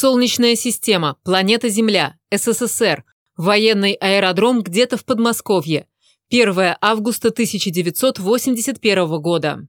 Солнечная система, планета Земля, СССР, военный аэродром где-то в Подмосковье. 1 августа 1981 года.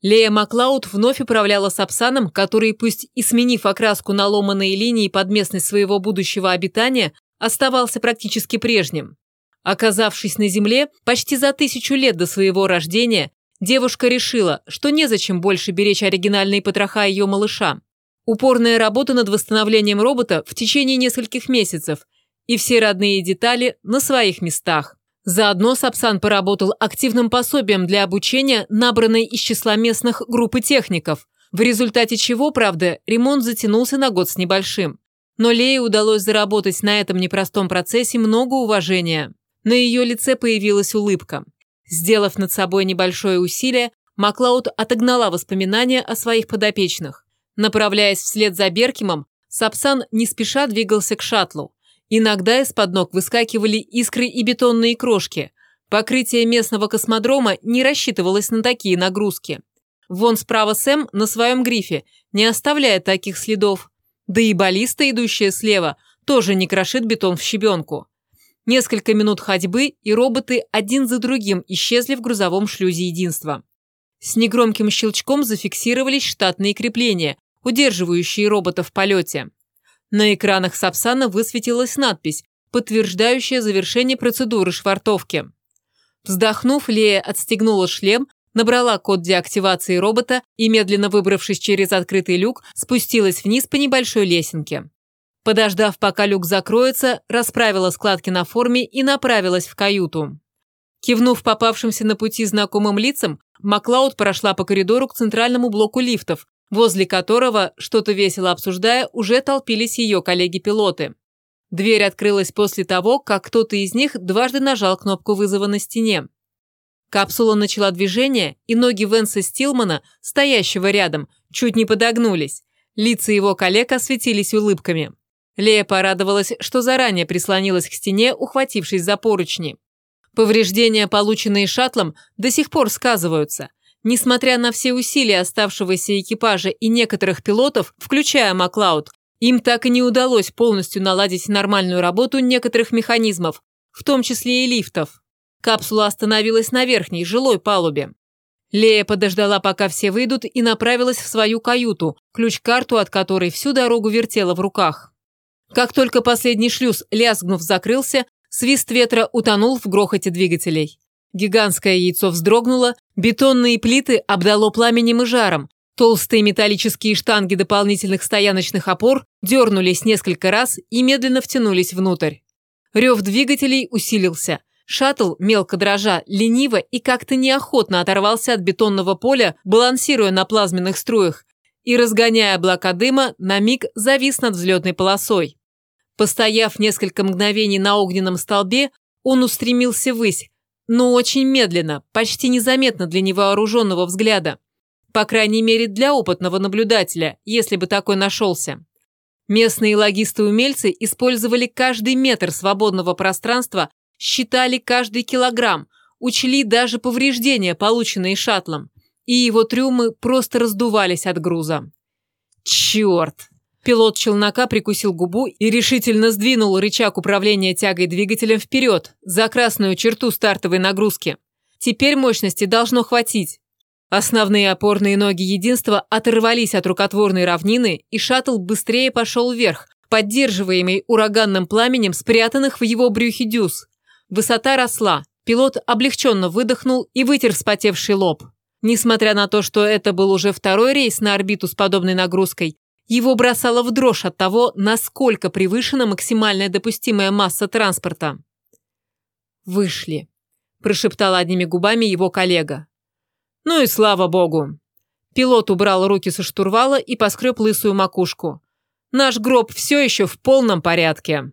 Лея Маклауд вновь управляла Сапсаном, который, пусть и сменив окраску на ломаные линии под местность своего будущего обитания, оставался практически прежним. Оказавшись на Земле почти за тысячу лет до своего рождения, девушка решила, что незачем больше беречь оригинальные потроха ее малыша. Упорная работа над восстановлением робота в течение нескольких месяцев, и все родные детали на своих местах. Заодно Сапсан поработал активным пособием для обучения, набранной из числа местных группы техников, в результате чего, правда, ремонт затянулся на год с небольшим. Но Лее удалось заработать на этом непростом процессе много уважения. На ее лице появилась улыбка. Сделав над собой небольшое усилие, Маклауд отогнала воспоминания о своих подопечных. Направляясь вслед за Беркимом, Сапсан не спеша двигался к шаттлу. Иногда из-под ног выскакивали искры и бетонные крошки. Покрытие местного космодрома не рассчитывалось на такие нагрузки. Вон справа Сэм на своем грифе не оставляет таких следов. Да и баллиста, идущая слева, тоже не крошит бетон в щебенку. Несколько минут ходьбы, и роботы один за другим исчезли в грузовом шлюзе единства. С негромким щелчком зафиксировались штатные крепления, удерживающие робота в полете. На экранах Сапсана высветилась надпись, подтверждающая завершение процедуры швартовки. Вздохнув, Лея отстегнула шлем, набрала код деактивации робота и, медленно выбравшись через открытый люк, спустилась вниз по небольшой лесенке. Подождав, пока люк закроется, расправила складки на форме и направилась в каюту. Кивнув попавшимся на пути знакомым лицам, Маклауд прошла по коридору к центральному блоку лифтов, возле которого, что-то весело обсуждая, уже толпились ее коллеги-пилоты. Дверь открылась после того, как кто-то из них дважды нажал кнопку вызова на стене. Капсула начала движение, и ноги Венса Стилмана, стоящего рядом, чуть не подогнулись. Лица его коллег осветились улыбками. Лея порадовалась, что заранее прислонилась к стене, ухватившись за поручни. Повреждения, полученные шаттлом, до сих пор сказываются – Несмотря на все усилия оставшегося экипажа и некоторых пилотов, включая Маклауд, им так и не удалось полностью наладить нормальную работу некоторых механизмов, в том числе и лифтов. Капсула остановилась на верхней, жилой палубе. Лея подождала, пока все выйдут, и направилась в свою каюту, ключ-карту от которой всю дорогу вертела в руках. Как только последний шлюз, лязгнув, закрылся, свист ветра утонул в грохоте двигателей. Гигантское яйцо вздрогнуло, бетонные плиты обдало пламенем и жаром. Толстые металлические штанги дополнительных стояночных опор дернулись несколько раз и медленно втянулись внутрь. Рев двигателей усилился. Шаттл, мелко дрожа, лениво и как-то неохотно оторвался от бетонного поля, балансируя на плазменных струях, и, разгоняя облака дыма, на миг завис над взлетной полосой. Постояв несколько мгновений на огненном столбе, он устремился ввысь, но очень медленно, почти незаметно для невооруженного взгляда. По крайней мере, для опытного наблюдателя, если бы такой нашелся. Местные логисты-умельцы использовали каждый метр свободного пространства, считали каждый килограмм, учли даже повреждения, полученные шаттлом, и его трюмы просто раздувались от груза. Черт! Пилот челнока прикусил губу и решительно сдвинул рычаг управления тягой двигателем вперед, за красную черту стартовой нагрузки. Теперь мощности должно хватить. Основные опорные ноги единства оторвались от рукотворной равнины, и шаттл быстрее пошел вверх, поддерживаемый ураганным пламенем спрятанных в его брюхе дюз. Высота росла, пилот облегченно выдохнул и вытер вспотевший лоб. Несмотря на то, что это был уже второй рейс на орбиту с подобной нагрузкой, его бросало в дрожь от того, насколько превышена максимальная допустимая масса транспорта. «Вышли», – прошептал одними губами его коллега. «Ну и слава богу!» Пилот убрал руки со штурвала и поскреб лысую макушку. «Наш гроб все еще в полном порядке».